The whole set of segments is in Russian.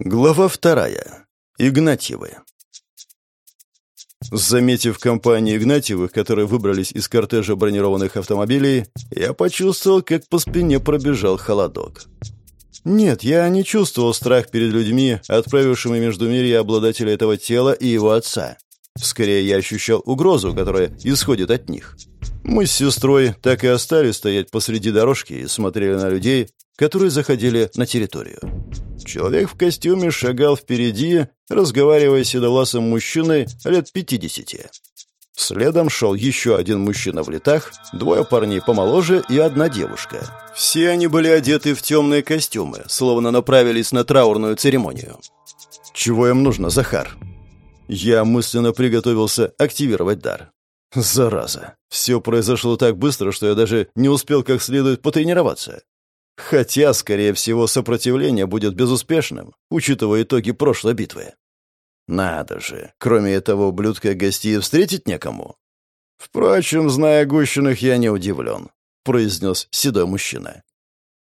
Глава вторая. Игнатьевы. Заметив компанию Игнатьевых, которые выбрались из кортежа бронированных автомобилей, я почувствовал, как по спине пробежал холодок. Нет, я не чувствовал страх перед людьми, отправившими между мирья обладателя этого тела и его отца. Скорее, я ощущал угрозу, которая исходит от них. Мы с сестрой так и остались стоять посреди дорожки и смотрели на людей, которые заходили на территорию. Человек в костюме шагал впереди, разговаривая с седовласым мужчиной лет пятидесяти. Следом шел еще один мужчина в летах, двое парней помоложе и одна девушка. Все они были одеты в темные костюмы, словно направились на траурную церемонию. «Чего им нужно, Захар?» Я мысленно приготовился активировать дар. Зараза. Все произошло так быстро, что я даже не успел как следует потренироваться. Хотя, скорее всего, сопротивление будет безуспешным, учитывая итоги прошлой битвы. Надо же, кроме этого ублюдка гостей встретить некому. Впрочем, зная Гущиных, я не удивлен, произнес седой мужчина.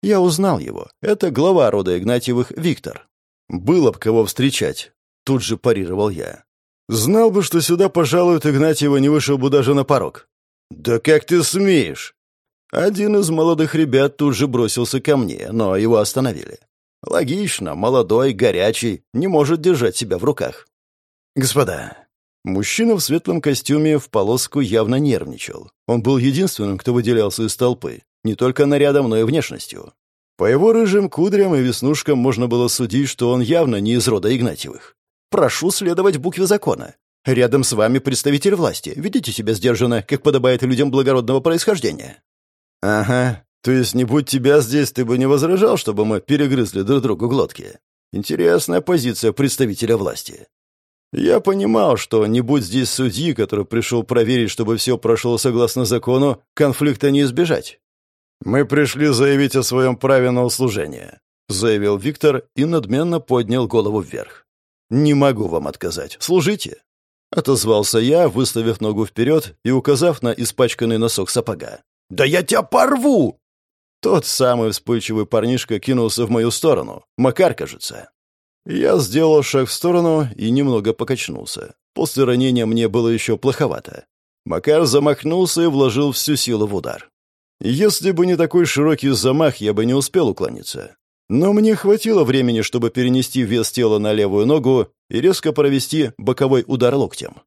Я узнал его. Это глава рода Игнатьевых Виктор. Было б кого встречать. Тут же парировал я. Знал бы, что сюда пожалуют Игнатьева, не вышел бы даже на порог. «Да как ты смеешь?» Один из молодых ребят тут же бросился ко мне, но его остановили. Логично, молодой, горячий, не может держать себя в руках. «Господа». Мужчина в светлом костюме в полоску явно нервничал. Он был единственным, кто выделялся из толпы, не только нарядом, но и внешностью. По его рыжим кудрям и веснушкам можно было судить, что он явно не из рода Игнатьевых. «Прошу следовать букве закона. Рядом с вами представитель власти. Ведите себя сдержанно, как подобает людям благородного происхождения». «Ага. То есть, не будь тебя здесь, ты бы не возражал, чтобы мы перегрызли друг другу глотки? Интересная позиция представителя власти». Я понимал, что не будь здесь судьи, который пришел проверить, чтобы все прошло согласно закону, конфликта не избежать. «Мы пришли заявить о своем праве на услужение», — заявил Виктор и надменно поднял голову вверх. «Не могу вам отказать. Служите». Отозвался я, выставив ногу вперед и указав на испачканный носок сапога. «Да я тебя порву!» Тот самый вспыльчивый парнишка кинулся в мою сторону. Макар, кажется. Я сделал шаг в сторону и немного покачнулся. После ранения мне было еще плоховато. Макар замахнулся и вложил всю силу в удар. Если бы не такой широкий замах, я бы не успел уклониться. Но мне хватило времени, чтобы перенести вес тела на левую ногу и резко провести боковой удар локтем.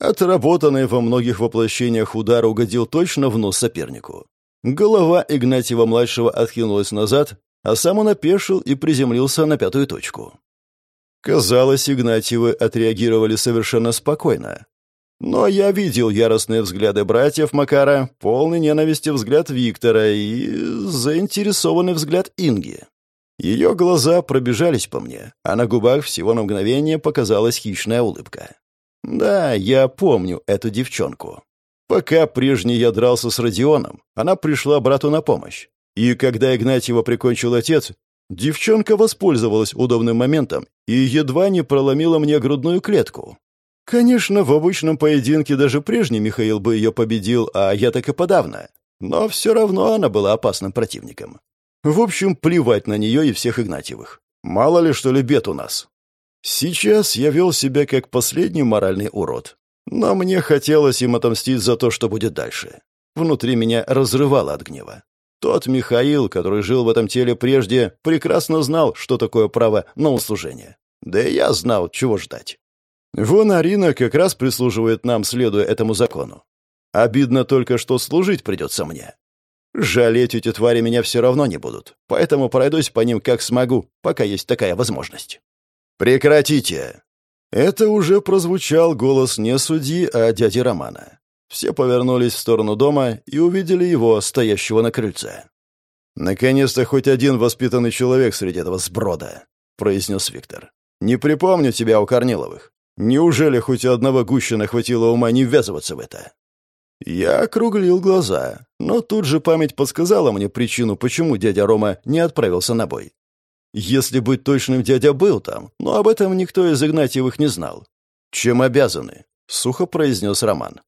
Отработанный во многих воплощениях удар угодил точно в нос сопернику. Голова Игнатьева-младшего откинулась назад, а сам он опешил и приземлился на пятую точку. Казалось, Игнатьевы отреагировали совершенно спокойно. Но я видел яростные взгляды братьев Макара, полный ненависти взгляд Виктора и заинтересованный взгляд Инги. Ее глаза пробежались по мне, а на губах всего на мгновение показалась хищная улыбка. Да, я помню эту девчонку. Пока прежний я дрался с Родионом, она пришла брату на помощь. И когда Игнатьева прикончил отец, девчонка воспользовалась удобным моментом и едва не проломила мне грудную клетку. Конечно, в обычном поединке даже прежний Михаил бы ее победил, а я так и подавно. Но все равно она была опасным противником. В общем, плевать на нее и всех Игнатьевых. Мало ли, что ли, у нас. Сейчас я вел себя как последний моральный урод. Но мне хотелось им отомстить за то, что будет дальше. Внутри меня разрывало от гнева. Тот Михаил, который жил в этом теле прежде, прекрасно знал, что такое право на услужение. Да и я знал, чего ждать. Вон Арина как раз прислуживает нам, следуя этому закону. Обидно только, что служить придется мне. Жалеть эти твари меня все равно не будут, поэтому пройдусь по ним как смогу, пока есть такая возможность. «Прекратите!» Это уже прозвучал голос не судьи, а дяди Романа. Все повернулись в сторону дома и увидели его, стоящего на крыльце. «Наконец-то хоть один воспитанный человек среди этого сброда», — произнес Виктор. «Не припомню тебя у Корниловых. Неужели хоть одного гущина хватило ума не ввязываться в это?» Я округлил глаза, но тут же память подсказала мне причину, почему дядя Рома не отправился на бой. Если быть точным, дядя был там, но об этом никто из Игнатьевых не знал. «Чем обязаны?» — сухо произнес Роман.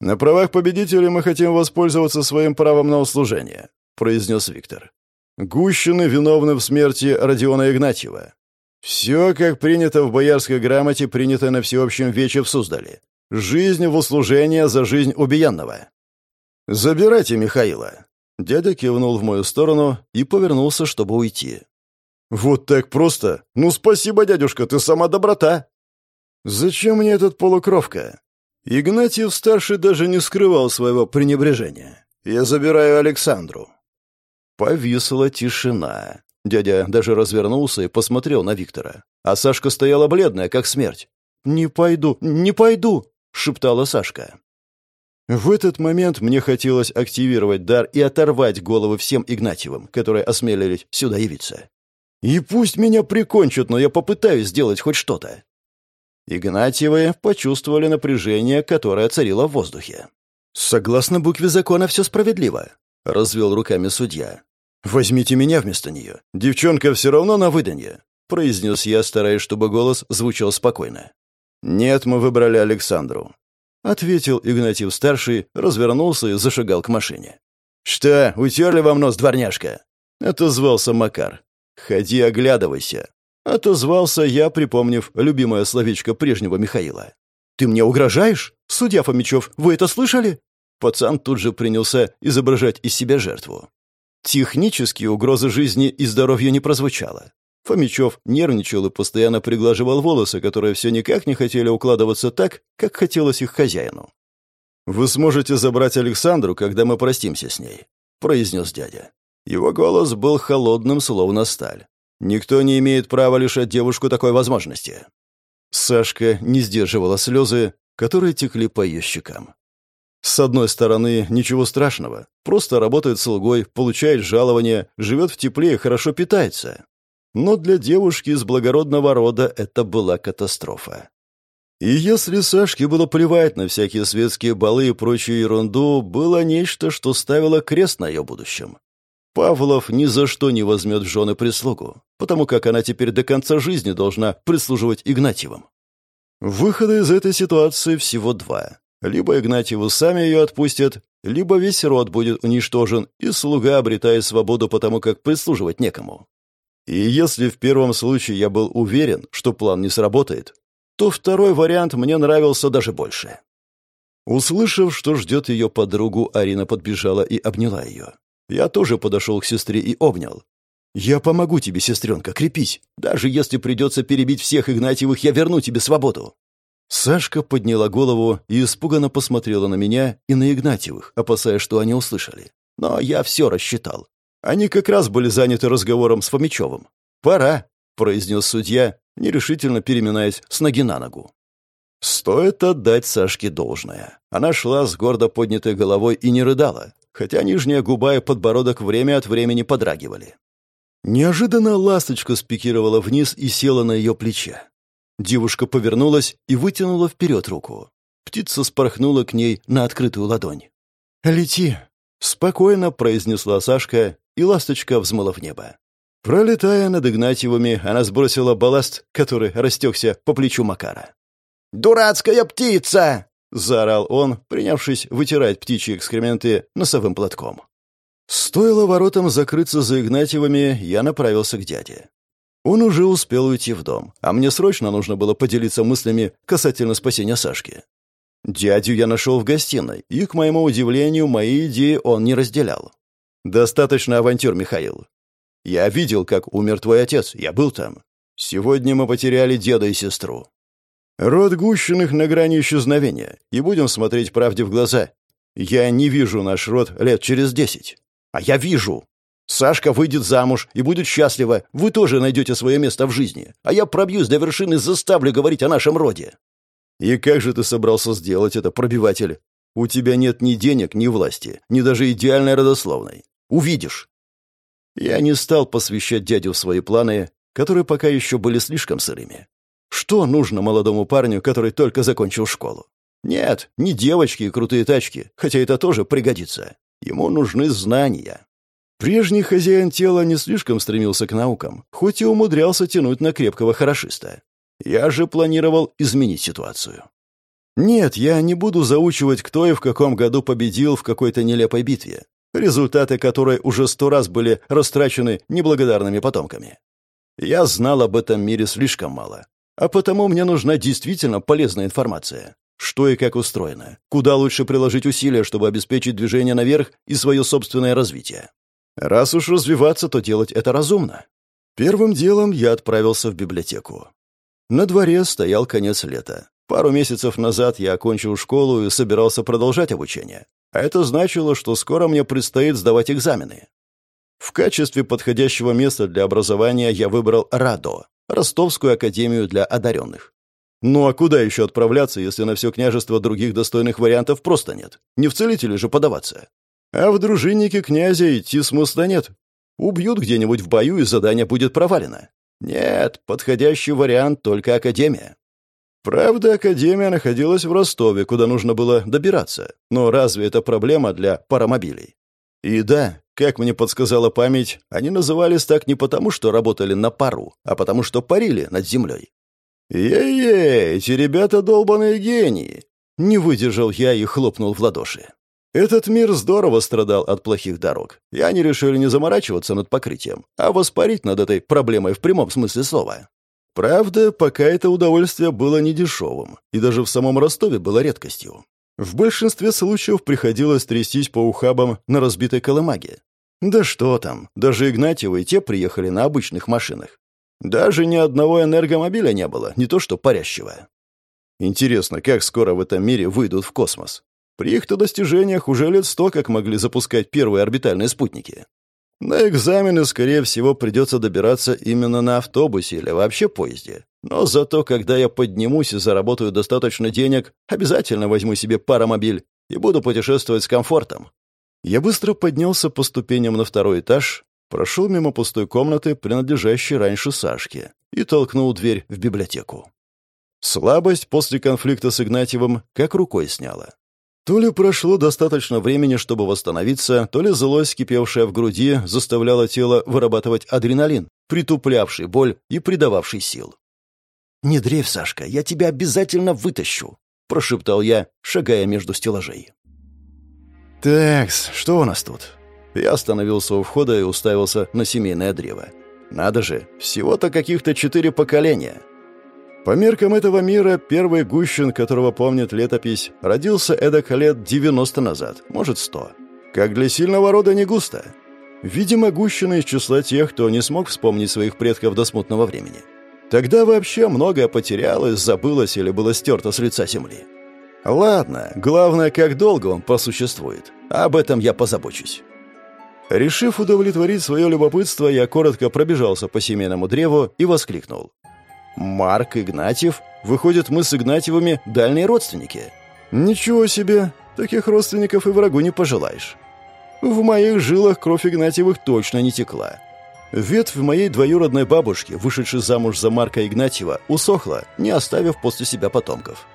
«На правах победителя мы хотим воспользоваться своим правом на услужение», — произнес Виктор. «Гущины виновны в смерти Родиона Игнатьева. Все, как принято в боярской грамоте, принято на всеобщем вече в Суздале. Жизнь в услужение за жизнь убиенного. «Забирайте Михаила». Дядя кивнул в мою сторону и повернулся, чтобы уйти. «Вот так просто? Ну, спасибо, дядюшка, ты сама доброта!» «Зачем мне этот полукровка?» Игнатьев-старший даже не скрывал своего пренебрежения. «Я забираю Александру». Повисла тишина. Дядя даже развернулся и посмотрел на Виктора. А Сашка стояла бледная, как смерть. «Не пойду, не пойду!» — шептала Сашка. В этот момент мне хотелось активировать дар и оторвать головы всем Игнатьевым, которые осмелились сюда явиться. И пусть меня прикончат, но я попытаюсь сделать хоть что-то. Игнатьевы почувствовали напряжение, которое царило в воздухе. «Согласно букве закона, все справедливо», — развел руками судья. «Возьмите меня вместо нее. Девчонка все равно на выданье», — произнес я, стараясь, чтобы голос звучал спокойно. «Нет, мы выбрали Александру ответил Игнатьев-старший, развернулся и зашагал к машине. «Что, утерли вам нос, дворняжка?» — отозвался Макар. «Ходи, оглядывайся». Отозвался я, припомнив любимое словечко прежнего Михаила. «Ты мне угрожаешь? Судья Фомичев, вы это слышали?» Пацан тут же принялся изображать из себя жертву. Технически угрозы жизни и здоровью не прозвучало. Фомичев нервничал и постоянно приглаживал волосы, которые все никак не хотели укладываться так, как хотелось их хозяину. «Вы сможете забрать Александру, когда мы простимся с ней», — произнес дядя. Его голос был холодным, словно сталь. «Никто не имеет права лишать девушку такой возможности». Сашка не сдерживала слезы, которые текли по ее щекам. С одной стороны, ничего страшного. Просто работает слугой, получает жалование, живет в тепле и хорошо питается. Но для девушки из благородного рода это была катастрофа. И если Сашке было плевать на всякие светские балы и прочую ерунду, было нечто, что ставило крест на ее будущем. Павлов ни за что не возьмет в жены прислугу, потому как она теперь до конца жизни должна прислуживать Игнатьевым. Выхода из этой ситуации всего два. Либо Игнатьеву сами ее отпустят, либо весь род будет уничтожен, и слуга обретает свободу потому, как прислуживать некому. И если в первом случае я был уверен, что план не сработает, то второй вариант мне нравился даже больше. Услышав, что ждет ее подругу, Арина подбежала и обняла ее. Я тоже подошел к сестре и обнял. «Я помогу тебе, сестренка, крепись. Даже если придется перебить всех Игнатьевых, я верну тебе свободу». Сашка подняла голову и испуганно посмотрела на меня и на Игнатьевых, опасаясь, что они услышали. Но я все рассчитал. Они как раз были заняты разговором с Фомичевым. «Пора», — произнес судья, нерешительно переминаясь с ноги на ногу. Стоит отдать Сашке должное. Она шла с гордо поднятой головой и не рыдала, хотя нижняя губа и подбородок время от времени подрагивали. Неожиданно ласточка спикировала вниз и села на ее плече. Девушка повернулась и вытянула вперед руку. Птица спорхнула к ней на открытую ладонь. «Лети!» — спокойно произнесла Сашка и ласточка взмыла в небо. Пролетая над Игнатьевыми, она сбросила балласт, который растекся по плечу Макара. «Дурацкая птица!» — заорал он, принявшись вытирать птичьи экскременты носовым платком. Стоило воротам закрыться за Игнатьевыми, я направился к дяде. Он уже успел уйти в дом, а мне срочно нужно было поделиться мыслями касательно спасения Сашки. Дядю я нашел в гостиной, и, к моему удивлению, мои идеи он не разделял. «Достаточно авантюр, Михаил. Я видел, как умер твой отец, я был там. Сегодня мы потеряли деда и сестру. Род Гущиных на грани исчезновения, и будем смотреть правде в глаза. Я не вижу наш род лет через десять. А я вижу. Сашка выйдет замуж и будет счастлива. Вы тоже найдете свое место в жизни. А я пробьюсь до вершины и заставлю говорить о нашем роде. И как же ты собрался сделать это, пробиватель? У тебя нет ни денег, ни власти, ни даже идеальной родословной. Увидишь». Я не стал посвящать дядю в свои планы, которые пока еще были слишком сырыми. Что нужно молодому парню, который только закончил школу? Нет, не девочки и крутые тачки, хотя это тоже пригодится. Ему нужны знания. Прежний хозяин тела не слишком стремился к наукам, хоть и умудрялся тянуть на крепкого хорошиста. Я же планировал изменить ситуацию. Нет, я не буду заучивать, кто и в каком году победил в какой-то нелепой битве результаты которой уже сто раз были растрачены неблагодарными потомками. Я знал об этом мире слишком мало. А потому мне нужна действительно полезная информация. Что и как устроено. Куда лучше приложить усилия, чтобы обеспечить движение наверх и свое собственное развитие. Раз уж развиваться, то делать это разумно. Первым делом я отправился в библиотеку. На дворе стоял конец лета. Пару месяцев назад я окончил школу и собирался продолжать обучение. А это значило, что скоро мне предстоит сдавать экзамены. В качестве подходящего места для образования я выбрал РАДО – Ростовскую академию для одаренных. Ну а куда еще отправляться, если на все княжество других достойных вариантов просто нет? Не в целители же подаваться. А в дружиннике князя идти смысла нет. Убьют где-нибудь в бою, и задание будет провалено. Нет, подходящий вариант только Академия. Правда, Академия находилась в Ростове, куда нужно было добираться. Но разве это проблема для паромобилей? И да, как мне подсказала память, они назывались так не потому, что работали на пару, а потому что парили над землей. «Ей-ей, эти ребята долбаные гении!» Не выдержал я и хлопнул в ладоши. Этот мир здорово страдал от плохих дорог, и они решили не заморачиваться над покрытием, а воспарить над этой проблемой в прямом смысле слова. Правда, пока это удовольствие было недешевым, и даже в самом Ростове было редкостью. В большинстве случаев приходилось трястись по ухабам на разбитой колымаге. Да что там, даже Игнатьевы и те приехали на обычных машинах. Даже ни одного энергомобиля не было, не то что парящего. Интересно, как скоро в этом мире выйдут в космос? При их-то достижениях уже лет сто как могли запускать первые орбитальные спутники. На экзамены, скорее всего, придется добираться именно на автобусе или вообще поезде. Но зато, когда я поднимусь и заработаю достаточно денег, обязательно возьму себе паромобиль и буду путешествовать с комфортом. Я быстро поднялся по ступеням на второй этаж, прошел мимо пустой комнаты, принадлежащей раньше Сашке, и толкнул дверь в библиотеку. Слабость после конфликта с Игнатьевым как рукой сняла. То ли прошло достаточно времени, чтобы восстановиться, то ли злость, кипевшая в груди, заставляла тело вырабатывать адреналин, притуплявший боль и придававший сил. «Не дрейф, Сашка, я тебя обязательно вытащу», — прошептал я, шагая между стеллажей. «Такс, что у нас тут?» Я остановился у входа и уставился на семейное древо. «Надо же, всего-то каких-то четыре поколения. По меркам этого мира, первый Гущин, которого помнит летопись, родился эдак лет 90 назад, может, 100. Как для сильного рода не густо. Видимо, Гущины из числа тех, кто не смог вспомнить своих предков до смутного времени. Тогда вообще многое потерялось, забылось или было стерто с лица земли. Ладно, главное, как долго он просуществует. Об этом я позабочусь. Решив удовлетворить свое любопытство, я коротко пробежался по семейному древу и воскликнул. Марк Игнатьев? Выходит, мы с Игнатьевыми дальние родственники. Ничего себе, таких родственников и врагу не пожелаешь. В моих жилах кровь Игнатьевых точно не текла. Ветвь моей двоюродной бабушки, вышедшей замуж за Марка Игнатьева, усохла, не оставив после себя потомков.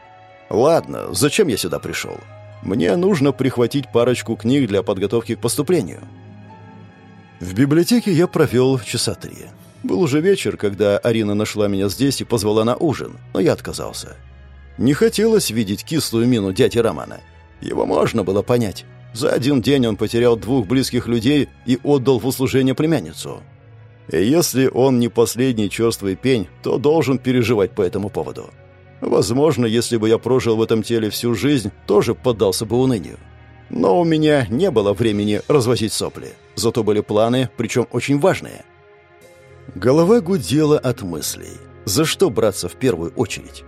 Ладно, зачем я сюда пришел? Мне нужно прихватить парочку книг для подготовки к поступлению. В библиотеке я провел часа три. Был уже вечер, когда Арина нашла меня здесь и позвала на ужин, но я отказался. Не хотелось видеть кислую мину дяди Романа. Его можно было понять. За один день он потерял двух близких людей и отдал в услужение племянницу. И если он не последний черствый пень, то должен переживать по этому поводу. Возможно, если бы я прожил в этом теле всю жизнь, тоже поддался бы унынию. Но у меня не было времени развозить сопли. Зато были планы, причем очень важные. Голова гудела от мыслей. За что браться в первую очередь?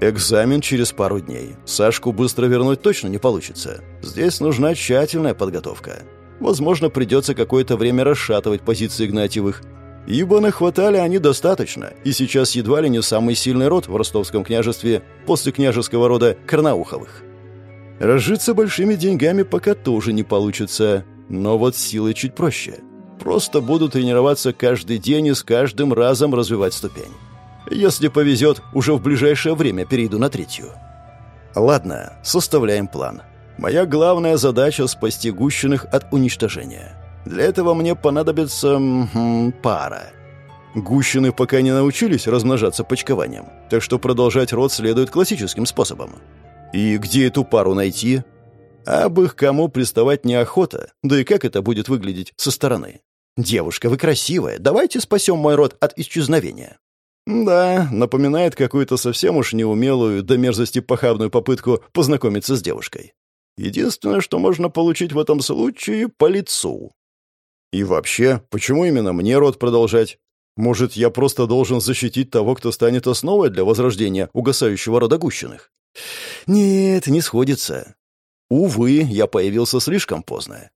Экзамен через пару дней. Сашку быстро вернуть точно не получится. Здесь нужна тщательная подготовка. Возможно, придется какое-то время расшатывать позиции Игнатьевых. Ибо нахватали они достаточно, и сейчас едва ли не самый сильный род в ростовском княжестве после княжеского рода Карнауховых. Разжиться большими деньгами пока тоже не получится, но вот силой чуть проще – Просто буду тренироваться каждый день и с каждым разом развивать ступень. Если повезет, уже в ближайшее время перейду на третью. Ладно, составляем план. Моя главная задача — спасти гущиных от уничтожения. Для этого мне понадобится... М пара. Гущины пока не научились размножаться почкованием, так что продолжать род следует классическим способом. И где эту пару найти? Об их кому приставать неохота, да и как это будет выглядеть со стороны. «Девушка, вы красивая, давайте спасем мой род от исчезновения». Да, напоминает какую-то совсем уж неумелую, до мерзости похабную попытку познакомиться с девушкой. Единственное, что можно получить в этом случае — по лицу. И вообще, почему именно мне род продолжать? Может, я просто должен защитить того, кто станет основой для возрождения угасающего рода Гущиных? Нет, не сходится. Увы, я появился слишком поздно.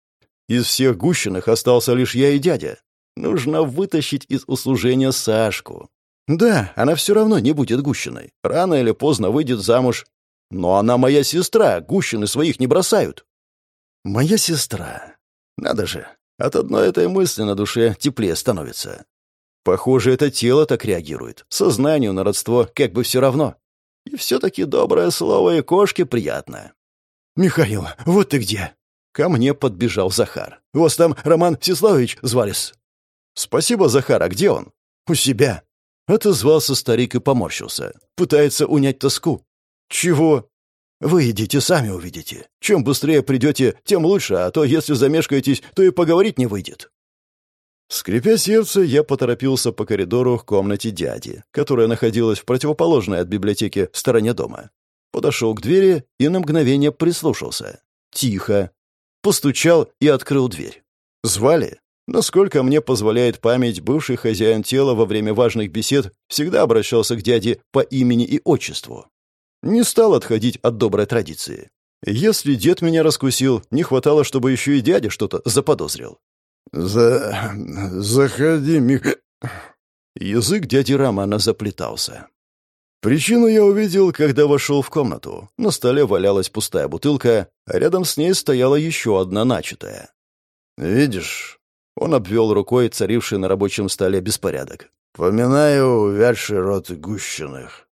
Из всех Гущиных остался лишь я и дядя. Нужно вытащить из услужения Сашку. Да, она все равно не будет Гущиной. Рано или поздно выйдет замуж. Но она моя сестра, Гущины своих не бросают. Моя сестра. Надо же, от одной этой мысли на душе теплее становится. Похоже, это тело так реагирует. Сознанию на родство как бы все равно. И все-таки доброе слово и кошке приятно. «Михаил, вот ты где!» Ко мне подбежал Захар. «Вас там Роман Всеславович звались?» «Спасибо, Захар, а где он?» «У себя». Отозвался старик и поморщился. Пытается унять тоску. «Чего?» «Вы идите, сами увидите. Чем быстрее придете, тем лучше, а то, если замешкаетесь, то и поговорить не выйдет». Скрипя сердце, я поторопился по коридору к комнате дяди, которая находилась в противоположной от библиотеки стороне дома. Подошел к двери и на мгновение прислушался. Тихо. Постучал и открыл дверь. Звали? Насколько мне позволяет память, бывший хозяин тела во время важных бесед всегда обращался к дяде по имени и отчеству. Не стал отходить от доброй традиции. Если дед меня раскусил, не хватало, чтобы еще и дядя что-то заподозрил. «За... заходи, Мих...» Язык дяди Романа заплетался. Причину я увидел, когда вошел в комнату. На столе валялась пустая бутылка, а рядом с ней стояла еще одна начатая. «Видишь?» Он обвел рукой царивший на рабочем столе беспорядок. «Поминаю увядший рот гущиных».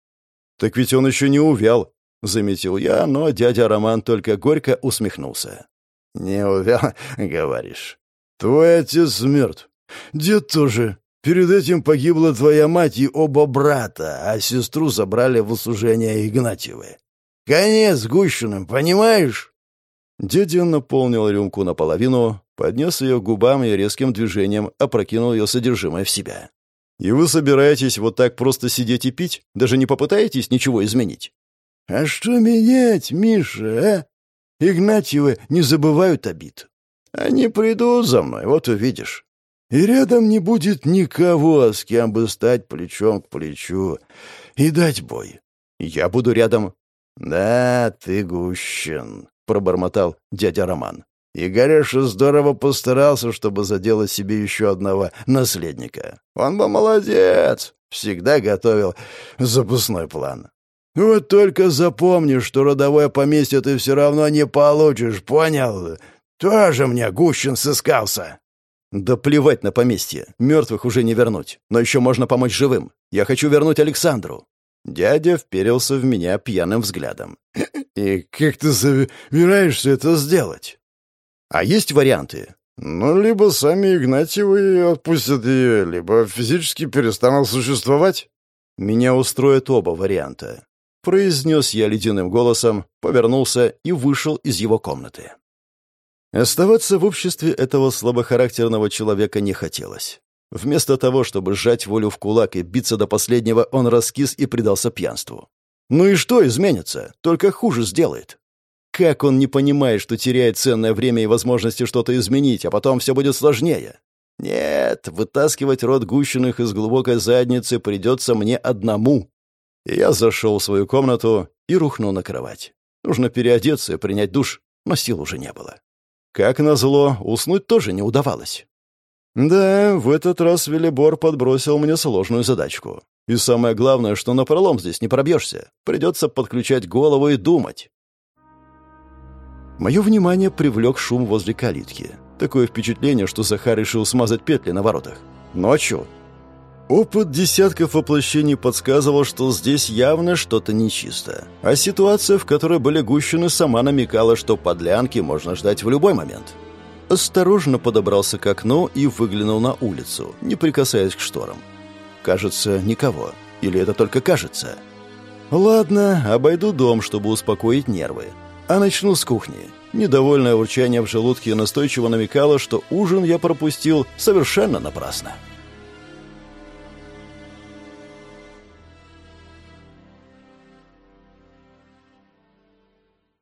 «Так ведь он еще не увял», — заметил я, но дядя Роман только горько усмехнулся. «Не увял, говоришь? Твой отец мертв. Дед тоже. Перед этим погибла твоя мать и оба брата, а сестру забрали в услужение Игнатьевы. Конец Гущиным, понимаешь?» Дядя наполнил рюмку наполовину, поднес ее к губам и резким движением опрокинул ее содержимое в себя. «И вы собираетесь вот так просто сидеть и пить? Даже не попытаетесь ничего изменить?» «А что менять, Миша, а? Игнатьевы не забывают обид. Они придут за мной, вот увидишь. И рядом не будет никого, с кем бы стать плечом к плечу и дать бой. Я буду рядом. Да, ты гущен, пробормотал дядя Роман. И Гореша здорово постарался, чтобы заделать себе еще одного наследника. Он был молодец, всегда готовил запасной план. Вот только запомни, что родовое поместье ты все равно не получишь, понял? Тоже мне Гущин сыскался. «Да плевать на поместье. Мертвых уже не вернуть. Но еще можно помочь живым. Я хочу вернуть Александру». Дядя вперился в меня пьяным взглядом. «И как ты собираешься это сделать?» «А есть варианты?» «Ну, либо сами Игнатьевы отпустят ее, либо физически перестанут существовать». «Меня устроят оба варианта», — произнес я ледяным голосом, повернулся и вышел из его комнаты. Оставаться в обществе этого слабохарактерного человека не хотелось. Вместо того, чтобы сжать волю в кулак и биться до последнего, он раскис и предался пьянству. Ну и что изменится? Только хуже сделает. Как он не понимает, что теряет ценное время и возможности что-то изменить, а потом все будет сложнее? Нет, вытаскивать рот гущиных из глубокой задницы придется мне одному. Я зашел в свою комнату и рухнул на кровать. Нужно переодеться и принять душ, но сил уже не было. Как назло, уснуть тоже не удавалось. Да, в этот раз Велибор подбросил мне сложную задачку. И самое главное, что на пролом здесь не пробьешься. Придется подключать голову и думать. Мое внимание привлек шум возле калитки. Такое впечатление, что Захар решил смазать петли на воротах. Ночью Опыт десятков воплощений подсказывал, что здесь явно что-то нечисто. А ситуация, в которой были гущины, сама намекала, что подлянки можно ждать в любой момент. Осторожно подобрался к окну и выглянул на улицу, не прикасаясь к шторам. Кажется, никого. Или это только кажется? Ладно, обойду дом, чтобы успокоить нервы. А начну с кухни. Недовольное урчание в желудке настойчиво намекало, что ужин я пропустил совершенно напрасно.